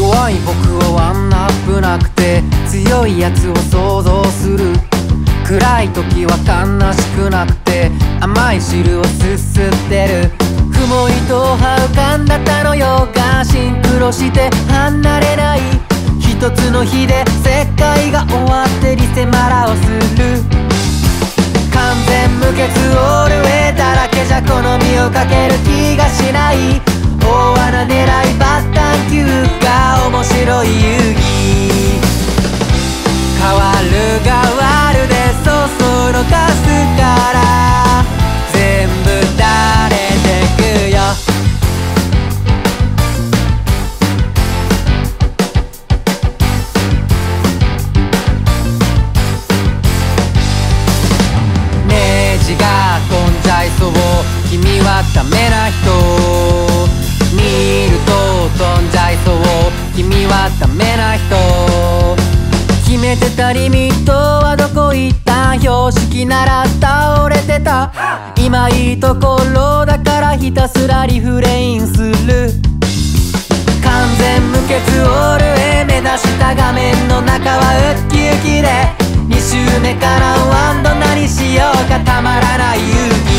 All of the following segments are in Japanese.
甘い僕をワンナップなくて強いやつを想像する。暗い時は悲しくなくて甘い汁をすすってる。雲糸を這うかんだったのよがシンクロして離れない。一つの日で世界が終わってリセマラをする。完全無欠オールウェイだらけじゃ好みをかける気がしない。大穴狙い面白い遊戯。変わる変わるでそそのかすから全部垂れてくよ。ネジが飛んじゃいそう。君はダメな人。ダメな人決めてたリミットはどこ行った標識なら倒れてた今いいところだからひたすらリフレインする。完全無欠オール A 目指した画面の中はウッキウキで。2周目からワンド何しようか。たまらない勇気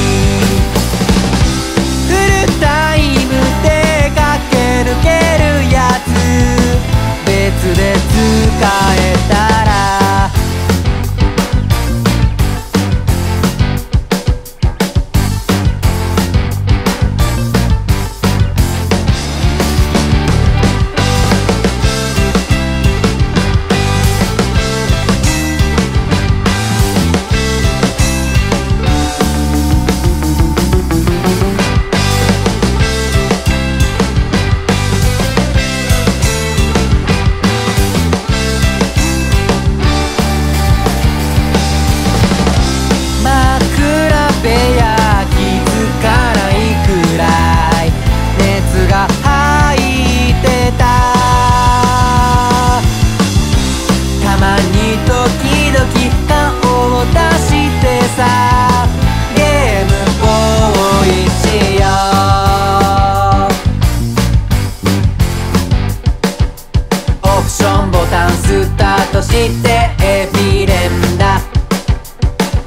してエビレンだ。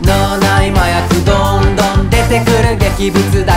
脳内麻薬どんどん出てくる劇物だ。